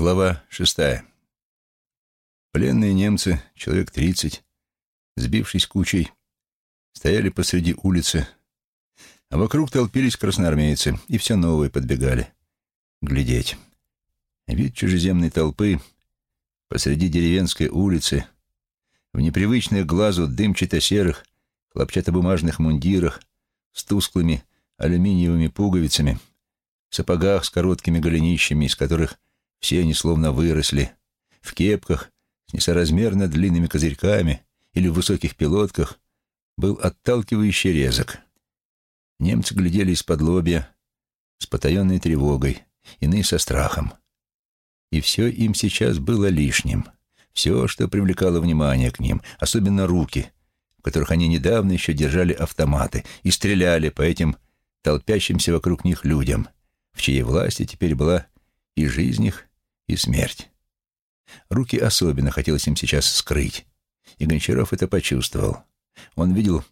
Глава шестая. Пленные немцы, человек тридцать, сбившись кучей, стояли посреди улицы, а вокруг толпились красноармейцы, и все новые подбегали глядеть. Вид чужеземной толпы посреди деревенской улицы, в непривычных глазу дымчато-серых хлопчатобумажных мундирах с тусклыми алюминиевыми пуговицами, в сапогах с короткими голенищами, из которых все они словно выросли, в кепках с несоразмерно длинными козырьками или в высоких пилотках, был отталкивающий резок. Немцы глядели из-под лобья с потаенной тревогой, иные со страхом. И все им сейчас было лишним. Все, что привлекало внимание к ним, особенно руки, в которых они недавно еще держали автоматы и стреляли по этим толпящимся вокруг них людям, в чьей власти теперь была и жизнь их, и смерть. Руки особенно хотелось им сейчас скрыть, и Гончаров это почувствовал. Он видел,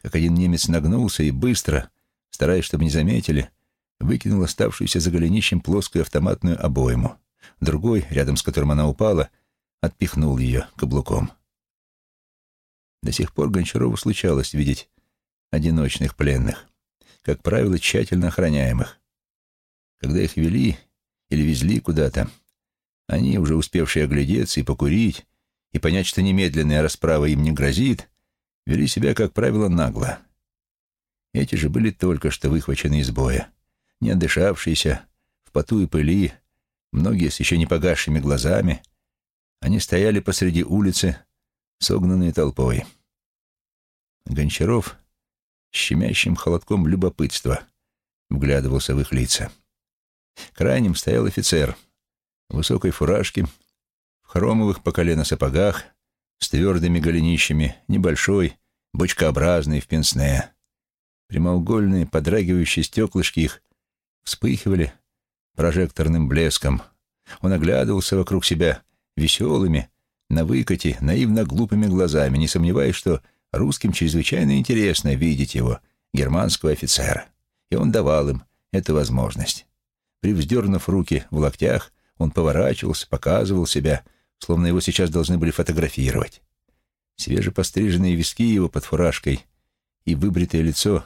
как один немец нагнулся и быстро, стараясь, чтобы не заметили, выкинул оставшуюся за голенищем плоскую автоматную обойму. Другой, рядом с которым она упала, отпихнул ее каблуком. До сих пор Гончарову случалось видеть одиночных пленных, как правило, тщательно охраняемых. Когда их вели или везли куда-то, они, уже успевшие оглядеться и покурить, и понять, что немедленная расправа им не грозит, вели себя, как правило, нагло. Эти же были только что выхвачены из боя, не отдышавшиеся, в поту и пыли, многие с еще не погасшими глазами. Они стояли посреди улицы, согнанные толпой. Гончаров щемящим холодком любопытства вглядывался в их лица. Крайним стоял офицер — в высокой фуражке, в хромовых по колено сапогах, с твердыми голенищами, небольшой, бочкообразный в пенсне. Прямоугольные, подрагивающие стеклышки их вспыхивали прожекторным блеском. Он оглядывался вокруг себя веселыми, на выкате, наивно глупыми глазами, не сомневаясь, что русским чрезвычайно интересно видеть его, германского офицера. И он давал им эту возможность. Привздернув руки в локтях, он поворачивался, показывал себя, словно его сейчас должны были фотографировать. Свежепостриженные виски его под фуражкой и выбритое лицо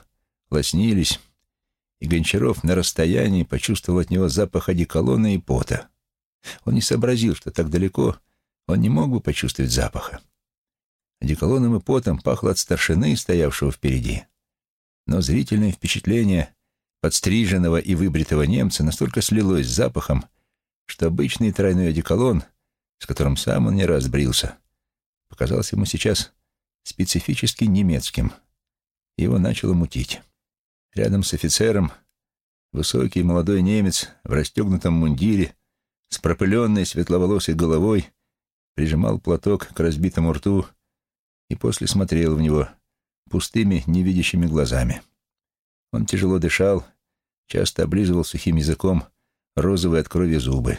лоснились, и Гончаров на расстоянии почувствовал от него запах одеколона и пота. Он не сообразил, что так далеко он не мог бы почувствовать запаха. Одеколоном и потом пахло от старшины, стоявшего впереди. Но зрительное впечатление подстриженного и выбритого немца настолько слилось с запахом, что обычный тройной одеколон, с которым сам он не раз брился, показался ему сейчас специфически немецким. Его начало мутить. Рядом с офицером высокий молодой немец в расстегнутом мундире с пропыленной светловолосой головой прижимал платок к разбитому рту и после смотрел в него пустыми, невидящими глазами. Он тяжело дышал, часто облизывал сухим языком розовые от крови зубы.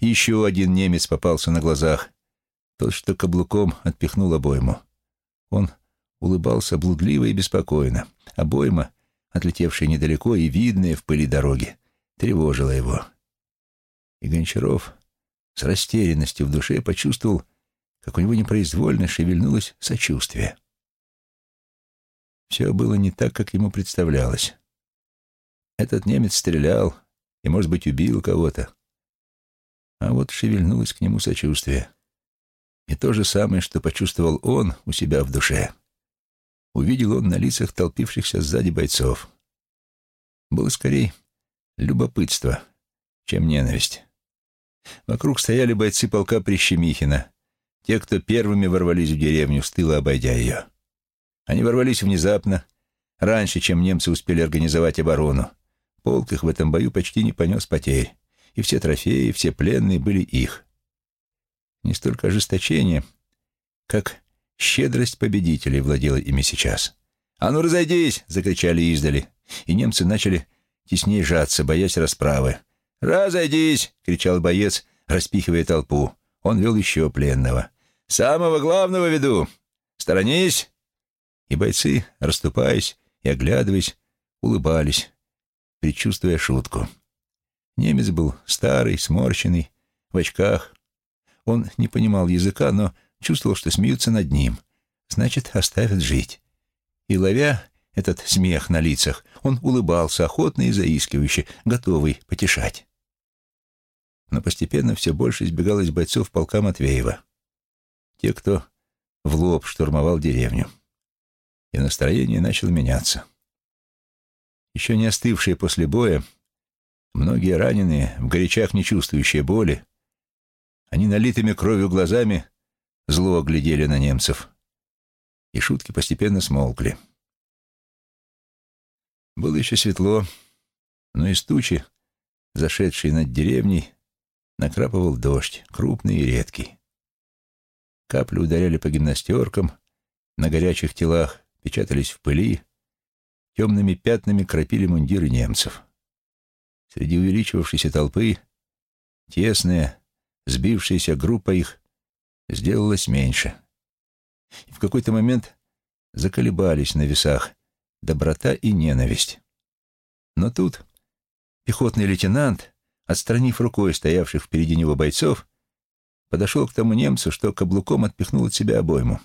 Еще один немец попался на глазах. Тот, что каблуком отпихнул обойму. Он улыбался блудливо и беспокойно. Обойма, отлетевшая недалеко и видная в пыли дороги, тревожила его. И Гончаров с растерянностью в душе почувствовал, как у него непроизвольно шевельнулось сочувствие. Все было не так, как ему представлялось. Этот немец стрелял, и, может быть, убил кого-то. А вот шевельнулось к нему сочувствие. И то же самое, что почувствовал он у себя в душе, увидел он на лицах толпившихся сзади бойцов. Было скорее любопытство, чем ненависть. Вокруг стояли бойцы полка Прищемихина, те, кто первыми ворвались в деревню, с тыла обойдя ее. Они ворвались внезапно, раньше, чем немцы успели организовать оборону, Полк их в этом бою почти не понес потерь, и все трофеи, все пленные были их. Не столько ожесточение, как щедрость победителей владела ими сейчас. «А ну, разойдись!» — закричали издали, и немцы начали теснее жаться, боясь расправы. «Разойдись!» — кричал боец, распихивая толпу. Он вел еще пленного. «Самого главного веду! Сторонись!» И бойцы, расступаясь и оглядываясь, улыбались, предчувствуя шутку. Немец был старый, сморщенный, в очках. Он не понимал языка, но чувствовал, что смеются над ним. Значит, оставят жить. И ловя этот смех на лицах, он улыбался охотно и заискивающе, готовый потешать. Но постепенно все больше избегалось бойцов полка Матвеева. Те, кто в лоб штурмовал деревню. И настроение начало меняться. Еще не остывшие после боя, многие раненые, в горячах не чувствующие боли, они налитыми кровью глазами зло глядели на немцев, и шутки постепенно смолкли. Было еще светло, но из тучи, зашедшей над деревней, накрапывал дождь, крупный и редкий. Капли ударяли по гимнастеркам, на горячих телах печатались в пыли, темными пятнами кропили мундиры немцев. Среди увеличивавшейся толпы тесная, сбившаяся группа их сделалась меньше. И в какой-то момент заколебались на весах доброта и ненависть. Но тут пехотный лейтенант, отстранив рукой стоявших впереди него бойцов, подошел к тому немцу, что каблуком отпихнул от себя обойму.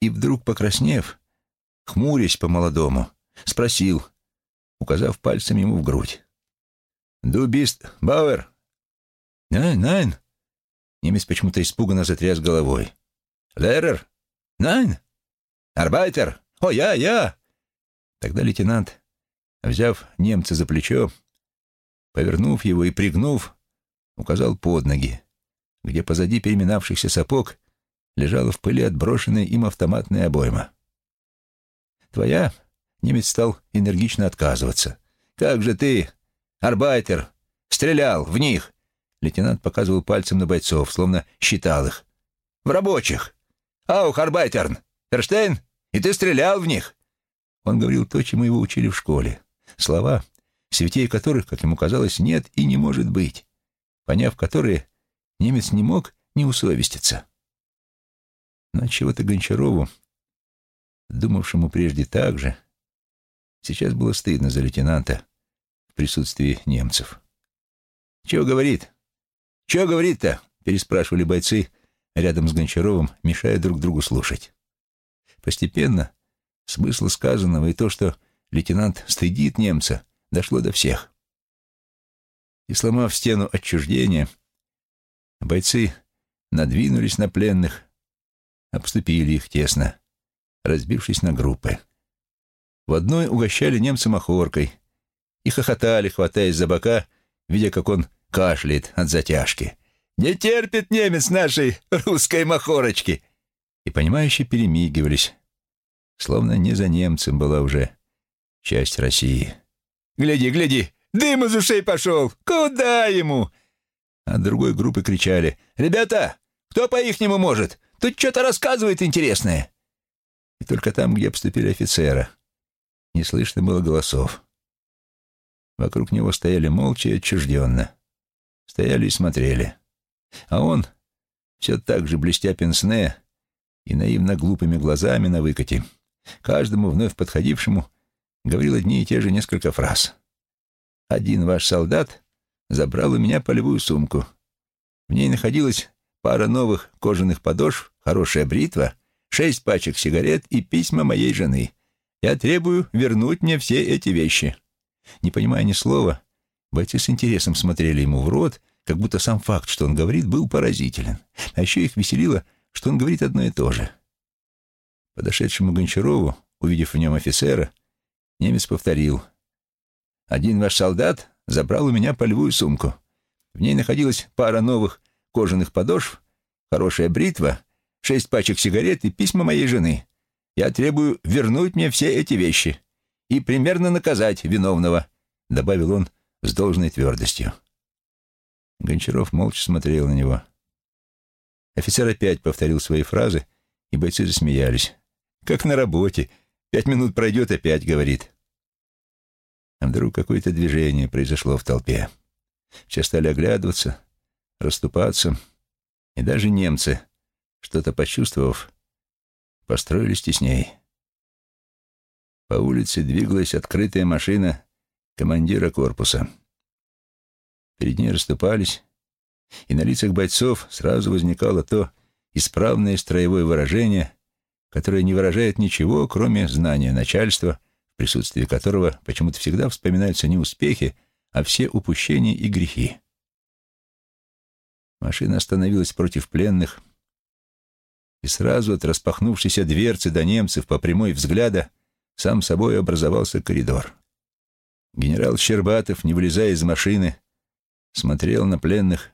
И вдруг, покраснев, хмурясь по-молодому, спросил, указав пальцем ему в грудь. «Du bist Bauer?» «Nein, nein». Немец почему-то испуганно затряс головой. «Лерер?» «Nein». «Арбайтер?» «О, я, я!» Тогда лейтенант, взяв немца за плечо, повернув его и пригнув, указал под ноги, где позади переминавшихся сапог лежала в пыли отброшенная им автоматная обойма. «Твоя?» — немец стал энергично отказываться. «Как же ты, арбайтер, стрелял в них!» Лейтенант показывал пальцем на бойцов, словно считал их. «В рабочих! Аух, арбайтерн! Ферштейн, и ты стрелял в них!» Он говорил то, чему его учили в школе. Слова, святей которых, как ему казалось, нет и не может быть, поняв которые, немец не мог не усовеститься. Но чего-то Гончарову, думавшему прежде так же, сейчас было стыдно за лейтенанта в присутствии немцев. «Чего говорит? Чего говорит-то?» — переспрашивали бойцы рядом с Гончаровым, мешая друг другу слушать. Постепенно смысл сказанного и то, что лейтенант стыдит немца, дошло до всех. И, сломав стену отчуждения, бойцы надвинулись на пленных, обступили их тесно, разбившись на группы. В одной угощали немца махоркой и хохотали, хватаясь за бока, видя, как он кашляет от затяжки. «Не терпит немец нашей русской махорочки!» И понимающе перемигивались, словно не за немцем была уже часть России. «Гляди, гляди, дым из ушей пошел! Куда ему?» А другой группы кричали. «Ребята, кто по-ихнему может? Тут что-то рассказывает интересное!» И только там, где обступили офицера, не слышно было голосов. Вокруг него стояли молча и отчужденно. Стояли и смотрели. А он, все так же блестя пенсне и наивно глупыми глазами на выкате, каждому вновь подходившему говорил одни и те же несколько фраз. «Один ваш солдат забрал у меня полевую сумку. В ней находилась пара новых кожаных подошв, хорошая бритва, шесть пачек сигарет и письма моей жены. Я требую вернуть мне все эти вещи». Не понимая ни слова, бойцы с интересом смотрели ему в рот, как будто сам факт, что он говорит, был поразителен. А еще их веселило, что он говорит одно и то же. Подошедшему Гончарову, увидев в нем офицера, немец повторил. «Один ваш солдат забрал у меня полевую сумку. В ней находилась пара новых кожаных подошв, хорошая бритва, шесть пачек сигарет и письма моей жены. Я требую вернуть мне все эти вещи и примерно наказать виновного», — добавил он с должной твердостью. Гончаров молча смотрел на него. Офицер опять повторил свои фразы, и бойцы засмеялись. Как на работе. Пять минут пройдет, опять говорит. А вдруг какое-то движение произошло в толпе. Все стали оглядываться, расступаться, и даже немцы, что-то почувствовав, построились тесней. По улице двигалась открытая машина командира корпуса. Перед ней расступались, и на лицах бойцов сразу возникало то исправное строевое выражение, которое не выражает ничего, кроме знания начальства, в присутствии которого почему-то всегда вспоминаются не успехи, а все упущения и грехи. Машина остановилась против пленных, и сразу от распахнувшейся дверцы до немцев по прямой взгляда сам собой образовался коридор. Генерал Щербатов, не вылезая из машины, смотрел на пленных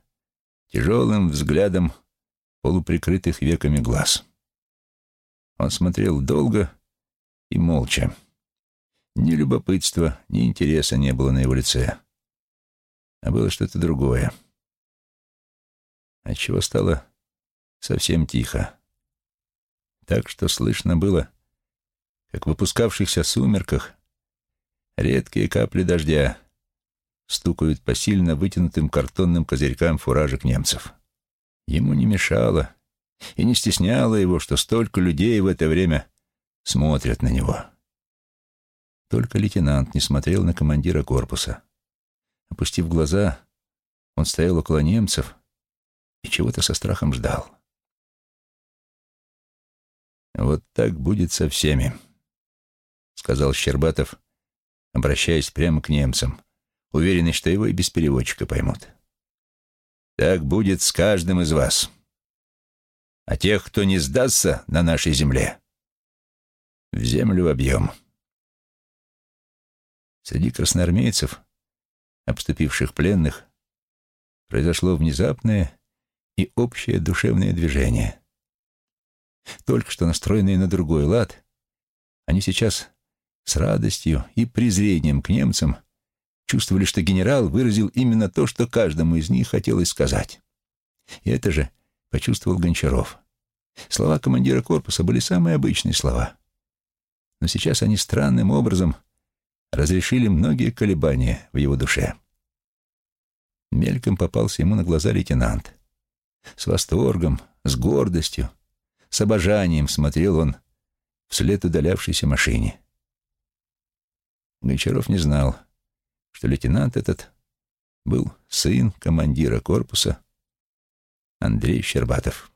тяжелым взглядом полуприкрытых веками глаз. Он смотрел долго и молча. Ни любопытства, ни интереса не было на его лице. А было что-то другое. Отчего стало совсем тихо. Так что слышно было, как в выпускавшихся сумерках редкие капли дождя стукают по сильно вытянутым картонным козырькам фуражек немцев. Ему не мешало и не стесняло его, что столько людей в это время смотрят на него. Только лейтенант не смотрел на командира корпуса. Опустив глаза, он стоял около немцев и чего-то со страхом ждал. «Вот так будет со всеми», — сказал Щербатов, обращаясь прямо к немцам, уверенный, что его и без переводчика поймут. «Так будет с каждым из вас. А тех, кто не сдастся на нашей земле, в землю объем». Среди красноармейцев, обступивших пленных, произошло внезапное и общее душевное движение. Только что настроенные на другой лад, они сейчас с радостью и презрением к немцам чувствовали, что генерал выразил именно то, что каждому из них хотелось сказать. И это же почувствовал Гончаров. Слова командира корпуса были самые обычные слова. Но сейчас они странным образом разрешили многие колебания в его душе. Мельком попался ему на глаза лейтенант. С восторгом, с гордостью, с обожанием смотрел он вслед удалявшейся машине. Гончаров не знал, что лейтенант этот был сын командира корпуса Андрей Щербатов.